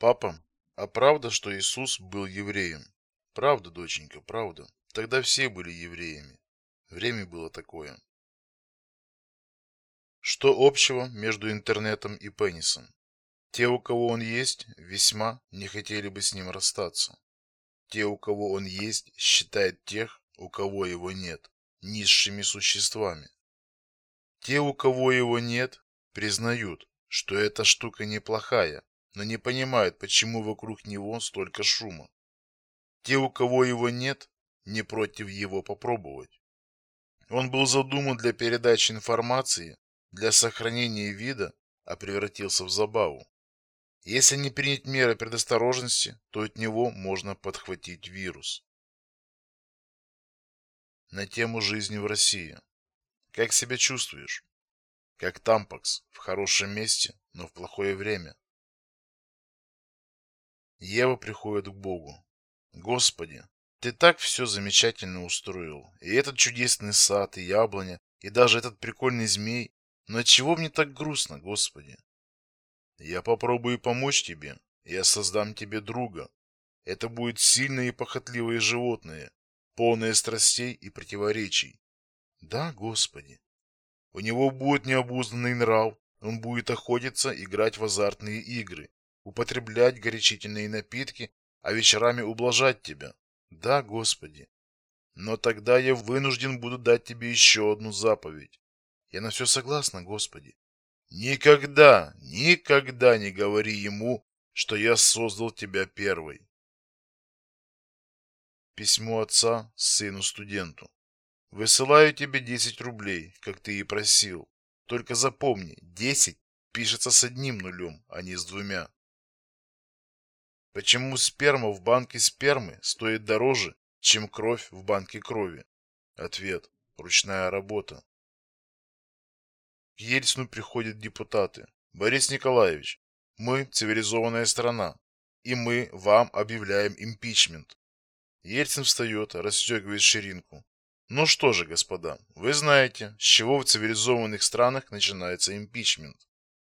Папа, а правда, что Иисус был евреем? Правда, доченька, правда. Тогда все были евреями. Время было такое. Что общего между интернетом и пенисом? Те, у кого он есть, весьма не хотели бы с ним расстаться. Те, у кого он есть, считают тех, у кого его нет, низшими существами. Те, у кого его нет, признают, что эта штука неплохая, но не понимают, почему вокруг него столько шума. Те, у кого его нет, не против его попробовать. Он был задуман для передачи информации, для сохранения вида, а превратился в забаву. Если не принять меры предосторожности, то от него можно подхватить вирус. На тему жизни в России. Как себя чувствуешь? Как тампакс, в хорошем месте, но в плохое время. Ева приходит к Богу. Господи, ты так все замечательно устроил. И этот чудесный сад, и яблоня, и даже этот прикольный змей. Но чего мне так грустно, Господи? Я попробую помочь тебе. Я создам тебе друга. Это будет сильное и похотливое животное, полное страстей и противоречий. Да, Господи. У него будет необузданный нрав, он будет охотиться, играть в азартные игры, употреблять горячительные напитки, а вечерами ублажать тебя. Да, Господи. Но тогда я вынужден буду дать тебе еще одну заповедь. Я на все согласна, Господи. Никогда, никогда не говори ему, что я создал тебя первой. Письмо отца сыну-студенту. Высылаю тебе 10 рублей, как ты и просил. Только запомни, 10 пишется с одним нулем, а не с двумя. Почему сперма в банке спермы стоит дороже, чем кровь в банке крови? Ответ: ручная работа. К Ельцину приходят депутаты. Борис Николаевич, мы цивилизованная страна, и мы вам объявляем импичмент. Ельцин встает, расстегивает ширинку. Ну что же, господа, вы знаете, с чего в цивилизованных странах начинается импичмент.